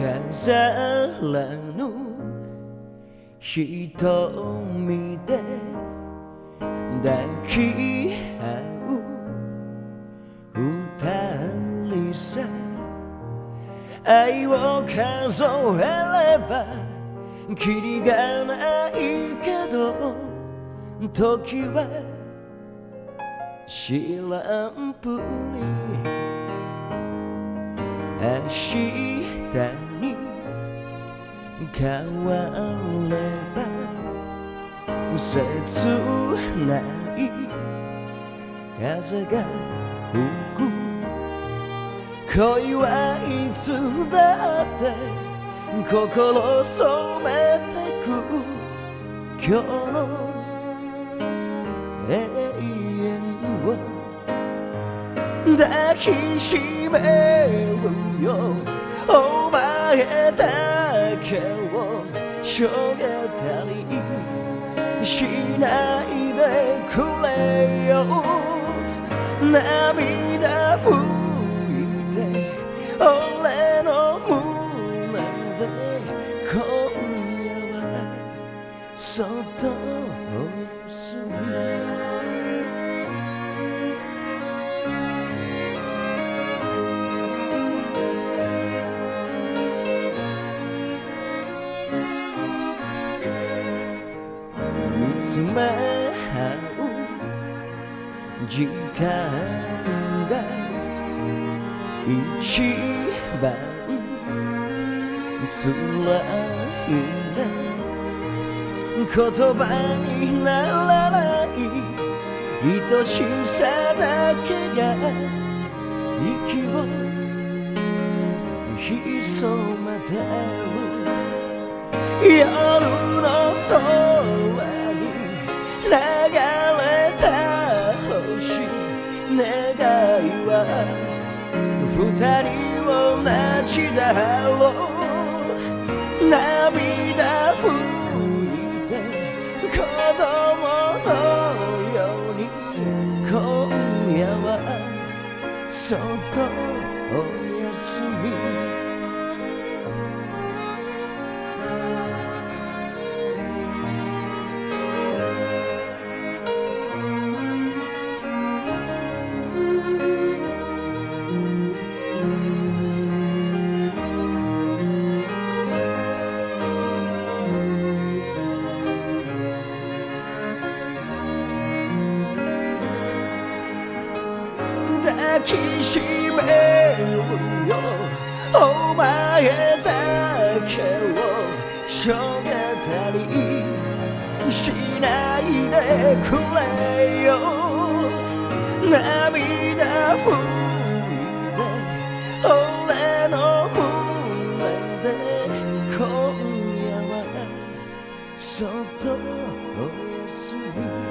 飾らぬ瞳で抱き合う。二人さ。愛を数えればキリがないけど時は知らんぷり。明日変われば切ない風が吹く。恋はいつだって心染めてく今日の永遠を抱きしめるよ。お前だけを広げたりしないでくれよ。涙見つめ合う時間が一番辛いね言葉にならない愛しさだけが息を潜めてる夜の空は二人同じだろう。涙拭いて子供のように今夜はそっとお休み。きしめよお前だけをしょげたりしないでくれよ。涙拭いて俺の胸で今夜はそっとお休み。